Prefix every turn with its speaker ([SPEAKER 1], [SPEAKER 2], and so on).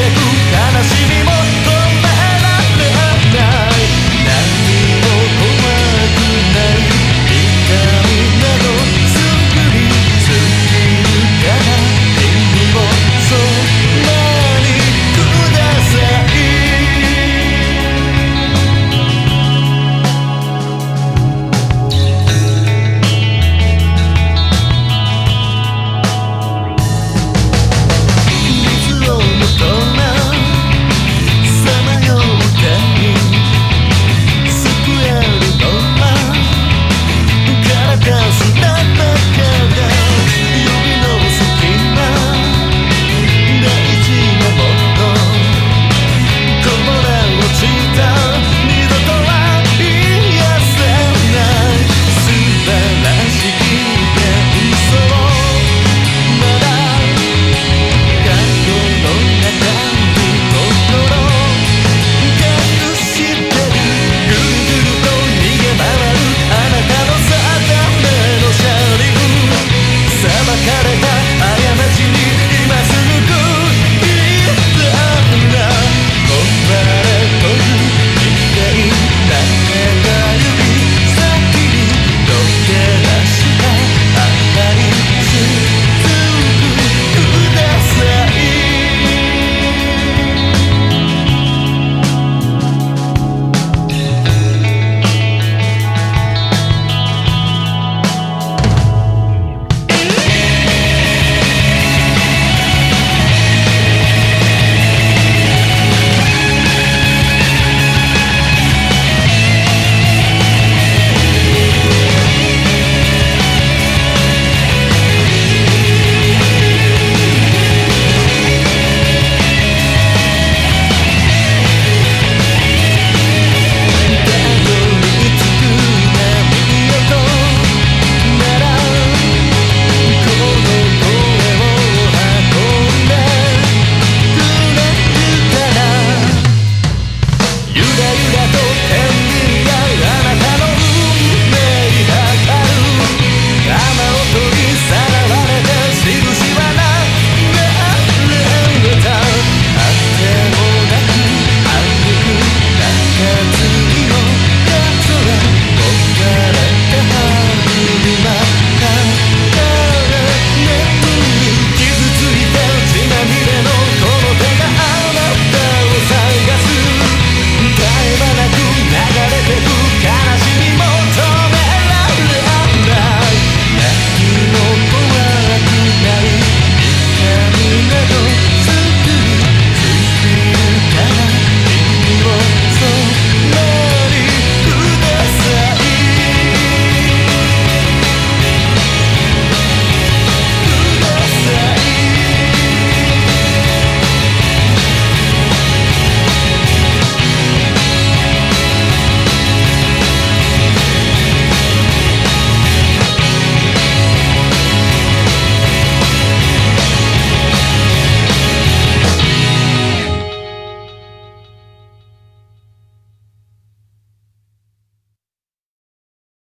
[SPEAKER 1] く悲しみも